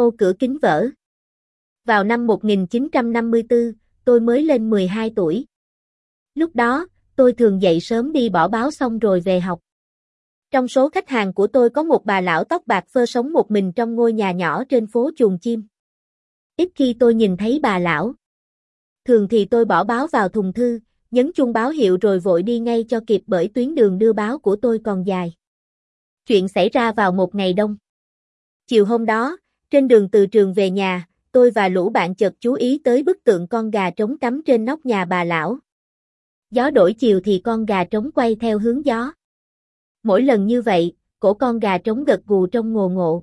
Ô cửa kính vỡ. Vào năm 1954, tôi mới lên 12 tuổi. Lúc đó, tôi thường dậy sớm đi bỏ báo xong rồi về học. Trong số khách hàng của tôi có một bà lão tóc bạc phơ sống một mình trong ngôi nhà nhỏ trên phố chuồng chim. Ít khi tôi nhìn thấy bà lão. Thường thì tôi bỏ báo vào thùng thư, nhấn chuông báo hiệu rồi vội đi ngay cho kịp bởi tuyến đường đưa báo của tôi còn dài. Chuyện xảy ra vào một ngày đông. Chiều hôm đó, trên đường từ trường về nhà, tôi và lũ bạn chợt chú ý tới bức tượng con gà trống cắm trên nóc nhà bà lão. Gió đổi chiều thì con gà trống quay theo hướng gió. Mỗi lần như vậy, cổ con gà trống gật gù trong ngồ ngộ.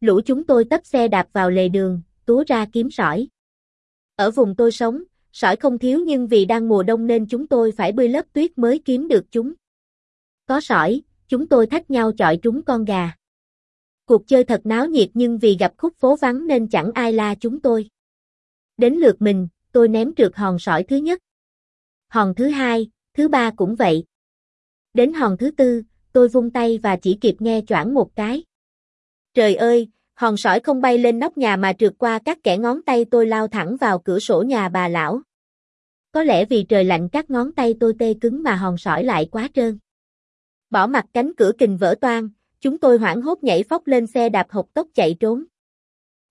Lũ chúng tôi tấp xe đạp vào lề đường, túa ra kiếm sỏi. Ở vùng tôi sống, sỏi không thiếu nhưng vì đang mùa đông nên chúng tôi phải bơi lớp tuyết mới kiếm được chúng. Có sỏi, chúng tôi thách nhau chọi trúng con gà. Cuộc chơi thật náo nhiệt nhưng vì gặp khúc phố vắng nên chẳng ai la chúng tôi. Đến lượt mình, tôi ném trượt hòn sỏi thứ nhất. Hòn thứ hai, thứ ba cũng vậy. Đến hòn thứ tư, tôi vung tay và chỉ kịp nghe choảng một cái. Trời ơi, hòn sỏi không bay lên nóc nhà mà trượt qua các kẻ ngón tay tôi lao thẳng vào cửa sổ nhà bà lão. Có lẽ vì trời lạnh các ngón tay tôi tê cứng mà hòn sỏi lại quá trơn. Bỏ mặt cánh cửa kình vỡ toang, chúng tôi hoảng hốt nhảy phóc lên xe đạp hộc tốc chạy trốn.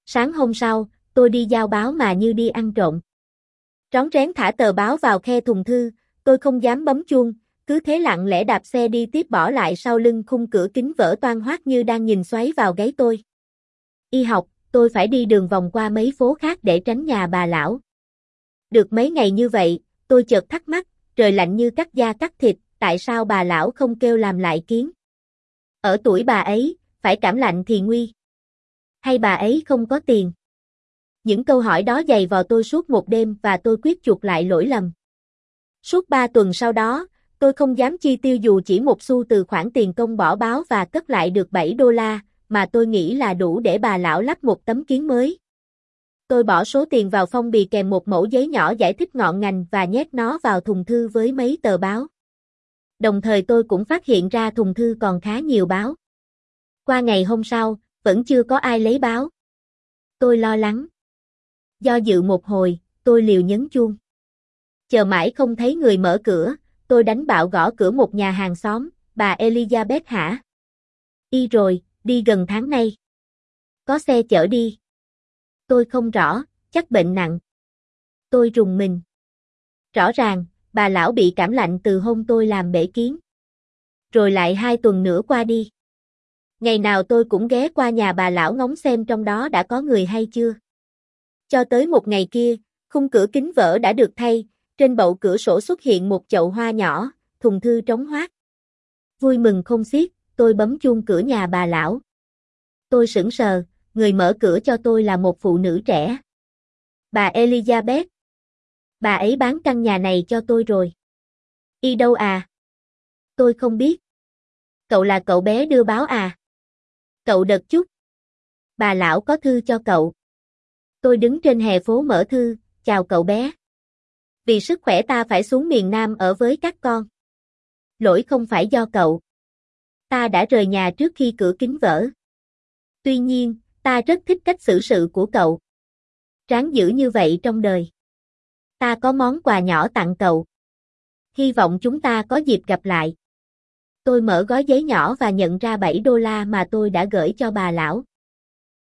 Sáng hôm sau, tôi đi giao báo mà như đi ăn trộm. Trón rén thả tờ báo vào khe thùng thư, tôi không dám bấm chuông, cứ thế lặng lẽ đạp xe đi tiếp bỏ lại sau lưng khung cửa kính vỡ toan hoác như đang nhìn xoáy vào gáy tôi. Y học, tôi phải đi đường vòng qua mấy phố khác để tránh nhà bà lão. Được mấy ngày như vậy, tôi chợt thắc mắc, trời lạnh như cắt da cắt thịt, tại sao bà lão không kêu làm lại kiến? Ở tuổi bà ấy, phải cảm lạnh thì nguy. Hay bà ấy không có tiền? Những câu hỏi đó dày vào tôi suốt một đêm và tôi quyết chuộc lại lỗi lầm. Suốt ba tuần sau đó, tôi không dám chi tiêu dù chỉ một xu từ khoản tiền công bỏ báo và cất lại được 7 đô la, mà tôi nghĩ là đủ để bà lão lắp một tấm kiến mới. Tôi bỏ số tiền vào phong bì kèm một mẫu giấy nhỏ giải thích ngọn ngành và nhét nó vào thùng thư với mấy tờ báo. Đồng thời tôi cũng phát hiện ra thùng thư còn khá nhiều báo. Qua ngày hôm sau, vẫn chưa có ai lấy báo. Tôi lo lắng. Do dự một hồi, tôi liều nhấn chuông. Chờ mãi không thấy người mở cửa, tôi đánh bạo gõ cửa một nhà hàng xóm, bà Elizabeth hả? Y rồi, đi gần tháng nay. Có xe chở đi. Tôi không rõ, chắc bệnh nặng. Tôi rùng mình. Rõ ràng, bà lão bị cảm lạnh từ hôm tôi làm bể kiến. Rồi lại hai tuần nữa qua đi. Ngày nào tôi cũng ghé qua nhà bà lão ngóng xem trong đó đã có người hay chưa. Cho tới một ngày kia, khung cửa kính vỡ đã được thay, trên bậu cửa sổ xuất hiện một chậu hoa nhỏ, thùng thư trống hoác. Vui mừng không xiết, tôi bấm chuông cửa nhà bà lão. Tôi sững sờ, người mở cửa cho tôi là một phụ nữ trẻ. Bà Elizabeth. Bà ấy bán căn nhà này cho tôi rồi. Y đâu à? Tôi không biết. Cậu là cậu bé đưa báo à? Cậu đợt chút. Bà lão có thư cho cậu. Tôi đứng trên hè phố mở thư, chào cậu bé. Vì sức khỏe ta phải xuống miền Nam ở với các con. Lỗi không phải do cậu. Ta đã rời nhà trước khi cửa kính vỡ. Tuy nhiên, ta rất thích cách xử sự của cậu. Ráng giữ như vậy trong đời. Ta có món quà nhỏ tặng cậu. Hy vọng chúng ta có dịp gặp lại. Tôi mở gói giấy nhỏ và nhận ra 7 đô la mà tôi đã gửi cho bà lão.